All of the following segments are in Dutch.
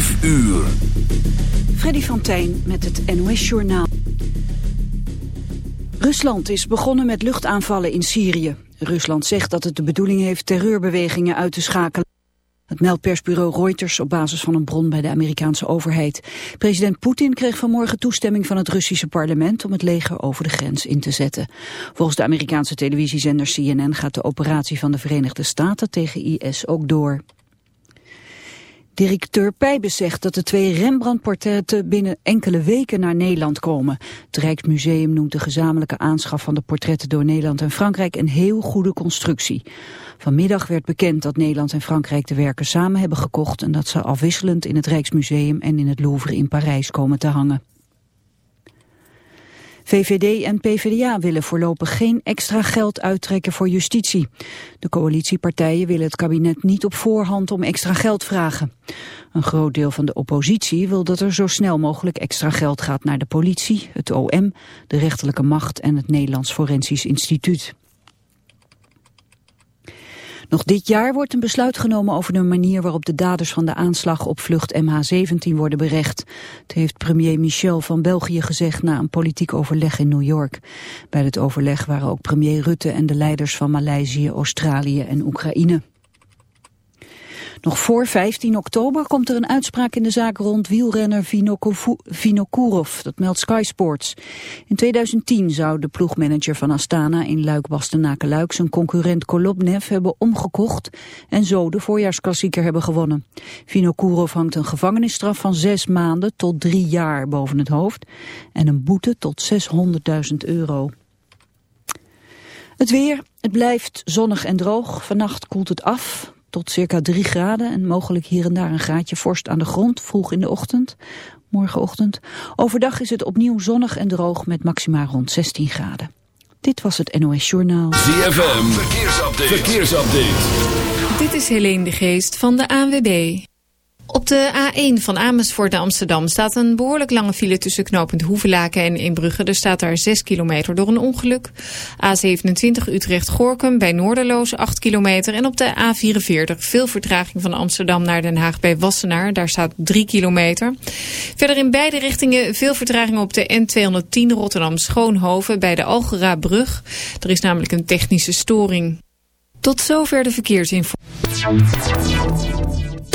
5 uur. Freddy van met het NOS Journaal. Rusland is begonnen met luchtaanvallen in Syrië. Rusland zegt dat het de bedoeling heeft terreurbewegingen uit te schakelen. Het meldt persbureau Reuters op basis van een bron bij de Amerikaanse overheid. President Poetin kreeg vanmorgen toestemming van het Russische parlement om het leger over de grens in te zetten. Volgens de Amerikaanse televisiezender CNN gaat de operatie van de Verenigde Staten tegen IS ook door. Directeur Pijbes zegt dat de twee Rembrandt-portretten binnen enkele weken naar Nederland komen. Het Rijksmuseum noemt de gezamenlijke aanschaf van de portretten door Nederland en Frankrijk een heel goede constructie. Vanmiddag werd bekend dat Nederland en Frankrijk de werken samen hebben gekocht en dat ze afwisselend in het Rijksmuseum en in het Louvre in Parijs komen te hangen. VVD en PvdA willen voorlopig geen extra geld uittrekken voor justitie. De coalitiepartijen willen het kabinet niet op voorhand om extra geld vragen. Een groot deel van de oppositie wil dat er zo snel mogelijk extra geld gaat naar de politie, het OM, de rechterlijke macht en het Nederlands Forensisch Instituut. Nog dit jaar wordt een besluit genomen over de manier waarop de daders van de aanslag op vlucht MH17 worden berecht. Het heeft premier Michel van België gezegd na een politiek overleg in New York. Bij het overleg waren ook premier Rutte en de leiders van Maleisië, Australië en Oekraïne. Nog voor 15 oktober komt er een uitspraak in de zaak rond wielrenner Vinokourov, dat meldt Sky Sports. In 2010 zou de ploegmanager van Astana in Luik-Bastenaken-Luik zijn concurrent Kolobnev hebben omgekocht en zo de voorjaarsklassieker hebben gewonnen. Vinokourov hangt een gevangenisstraf van zes maanden tot drie jaar boven het hoofd en een boete tot 600.000 euro. Het weer, het blijft zonnig en droog. Vannacht koelt het af tot circa 3 graden en mogelijk hier en daar een graadje vorst aan de grond vroeg in de ochtend, morgenochtend. Overdag is het opnieuw zonnig en droog met maxima rond 16 graden. Dit was het NOS Journaal. ZFM, verkeersupdate. verkeersupdate. Dit is Helene de Geest van de ANWB. Op de A1 van Amersfoort naar Amsterdam staat een behoorlijk lange file tussen knooppunt Hoevelaken en Inbrugge. Er staat daar 6 kilometer door een ongeluk. A27 Utrecht-Gorkum bij Noorderloos 8 kilometer. En op de A44 veel vertraging van Amsterdam naar Den Haag bij Wassenaar. Daar staat 3 kilometer. Verder in beide richtingen veel vertraging op de N210 Rotterdam-Schoonhoven bij de Algera-brug. Er is namelijk een technische storing. Tot zover de verkeersinformatie.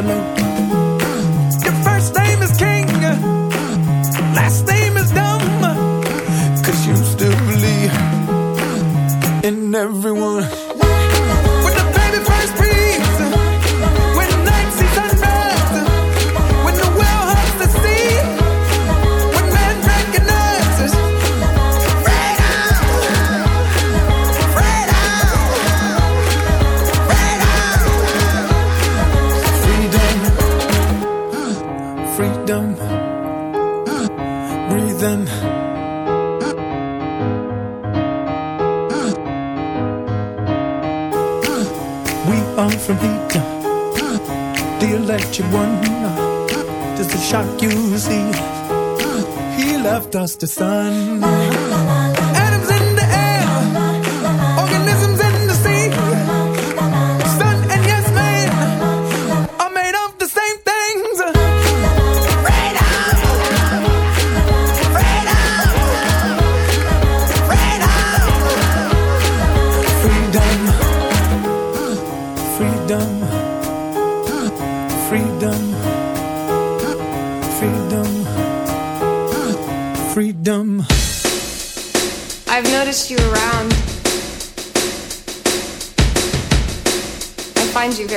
absolute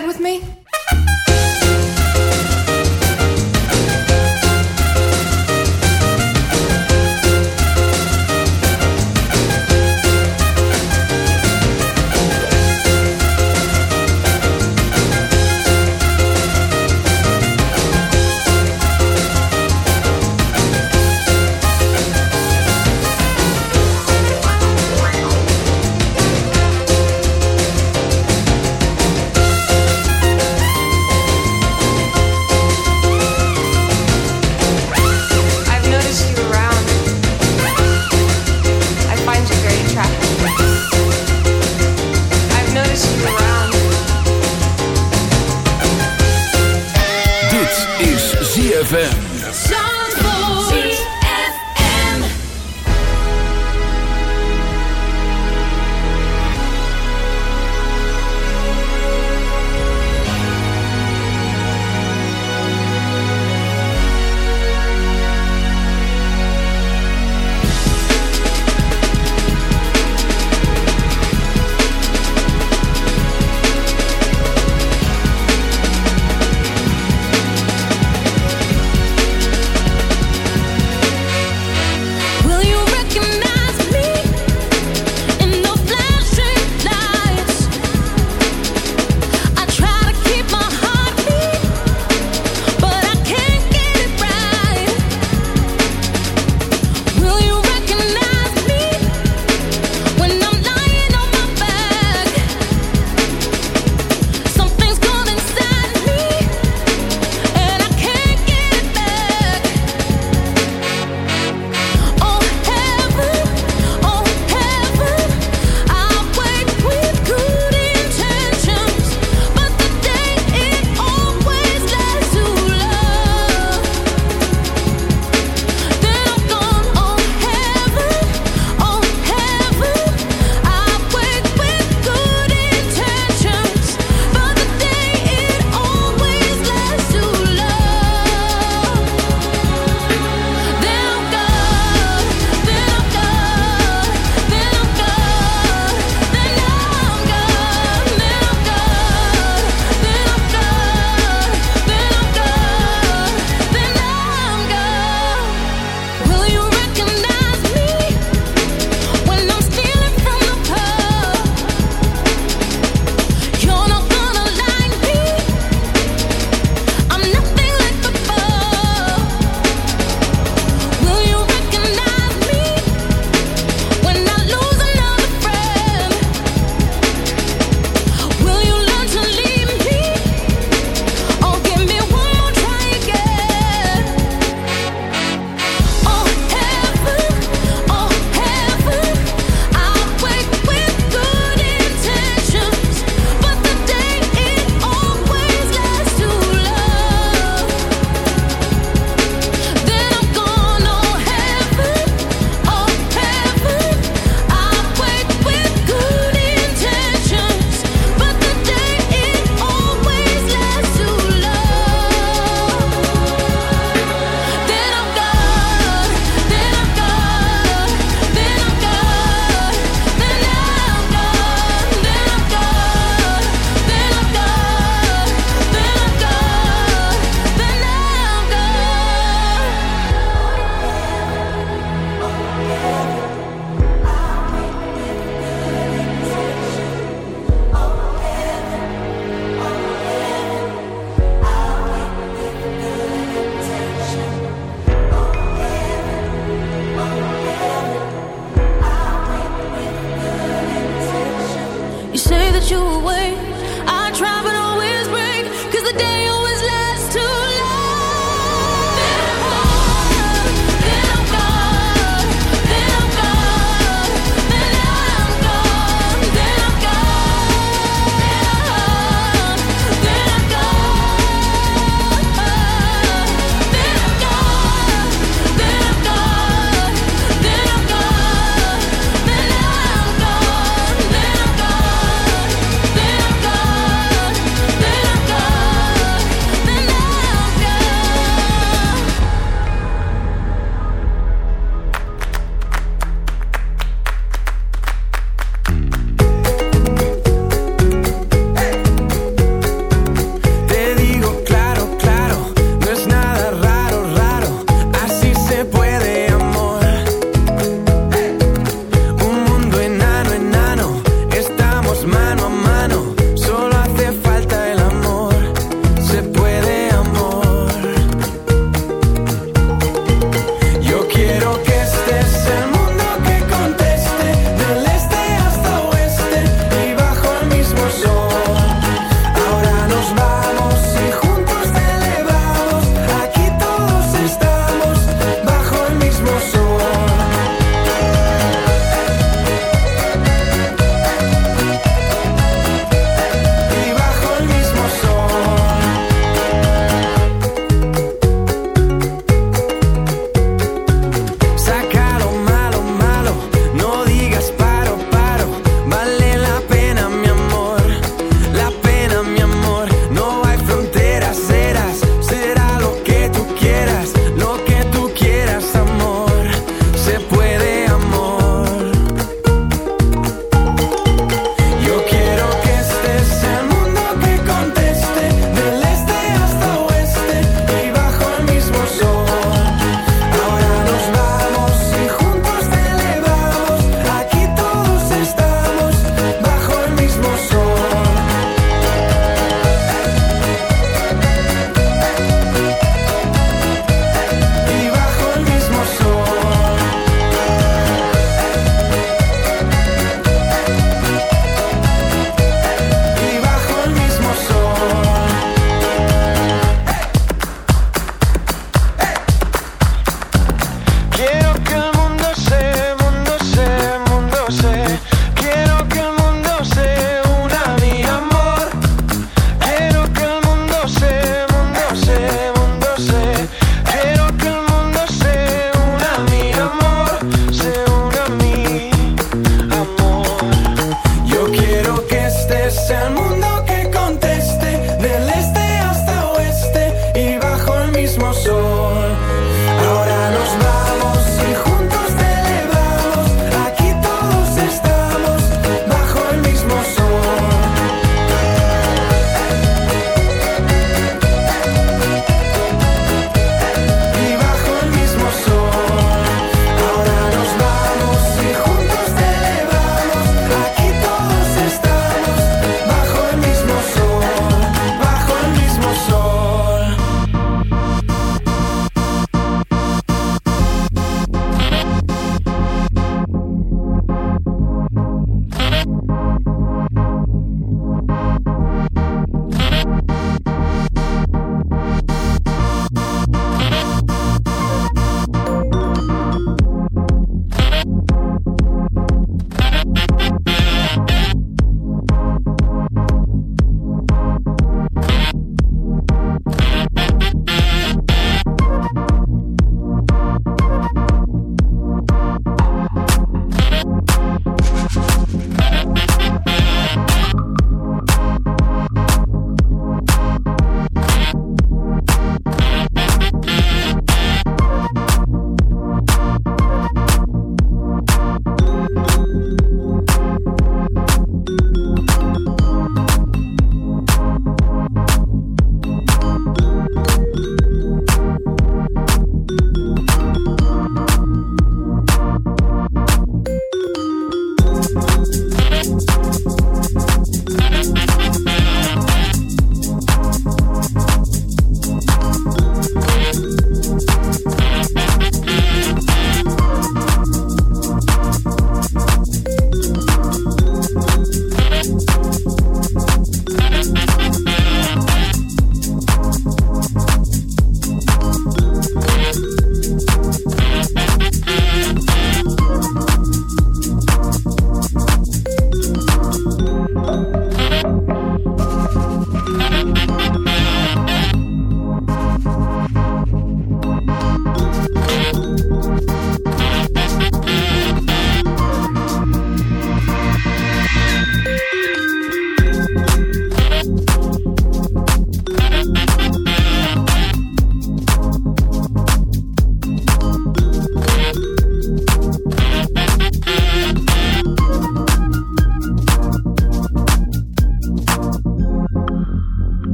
Bed with me?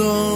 In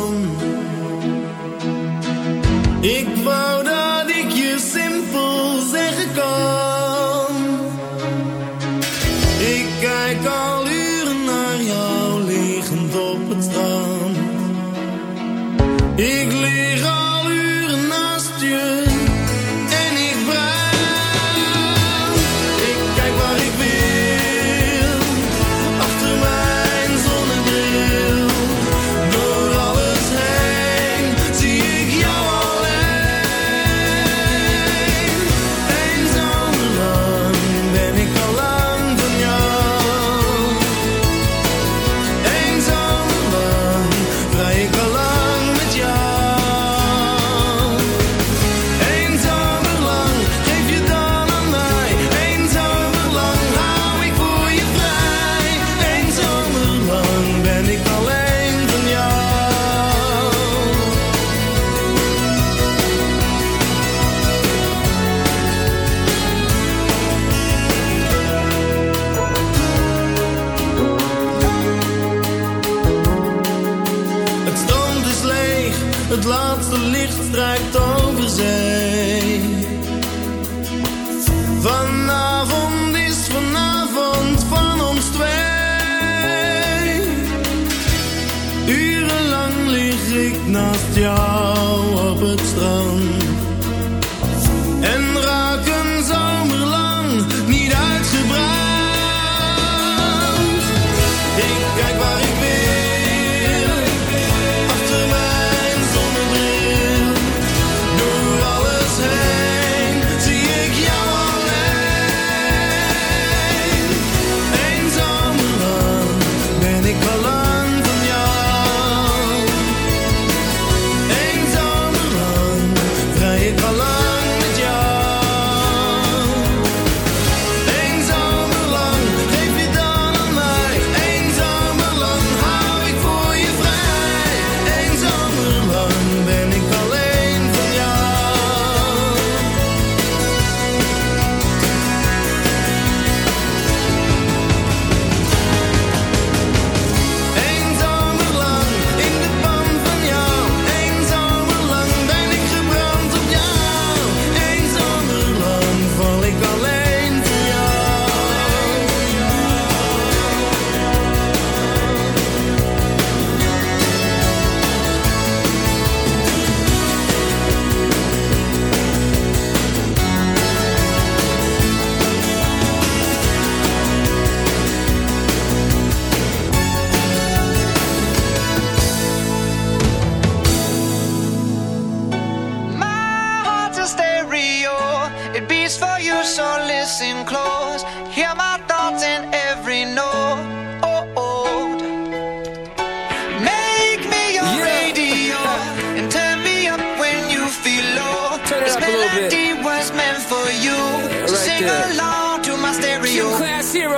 het laatste licht strijkt over zee. Vanavond is vanavond van ons twee. Urenlang lig ik naast jou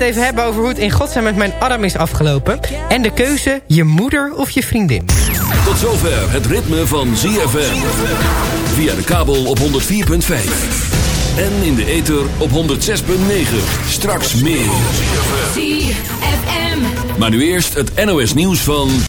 even hebben over hoe het in godsnaam met mijn arm is afgelopen. En de keuze je moeder of je vriendin. Tot zover het ritme van ZFM. Via de kabel op 104.5. En in de ether op 106.9. Straks meer. ZFM. Maar nu eerst het NOS nieuws van...